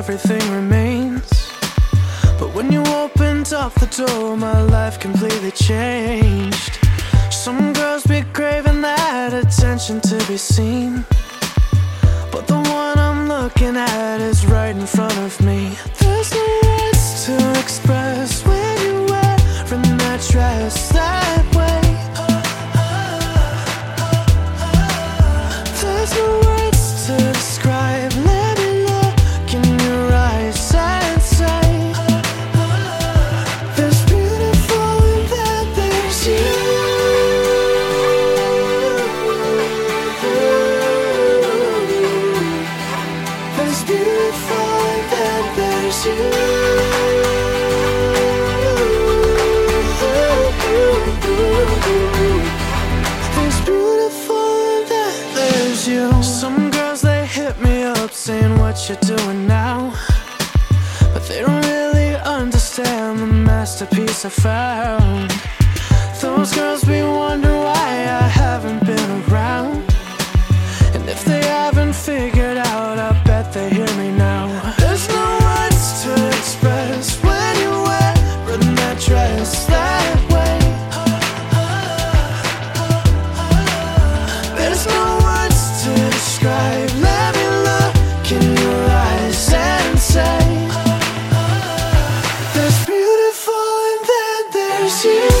everything remains. But when you opened up the door, my life completely changed. Some girls be craving that attention to be seen. But the one I'm looking at is right in front of me. There's no words to express when you're wearing that dress saying what you're doing now, but they don't really understand the masterpiece I found. Those girls be wonder you.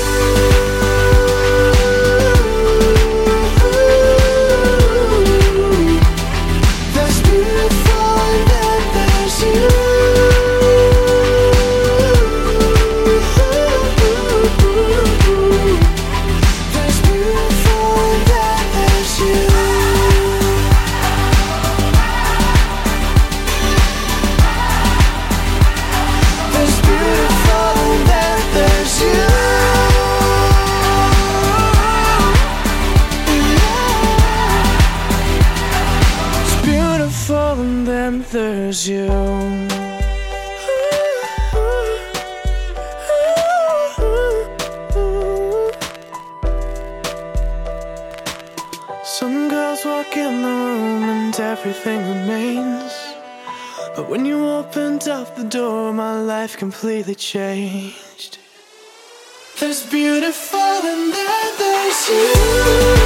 You. Some girls walk in the room and everything remains. But when you opened up the door, my life completely changed. There's beautiful and then there's you.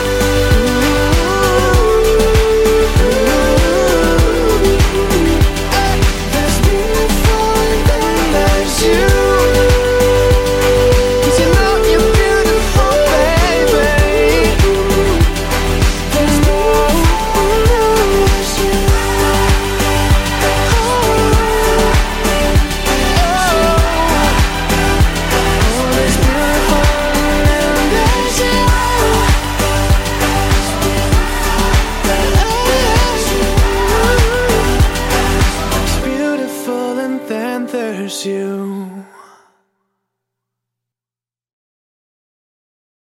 then there's you.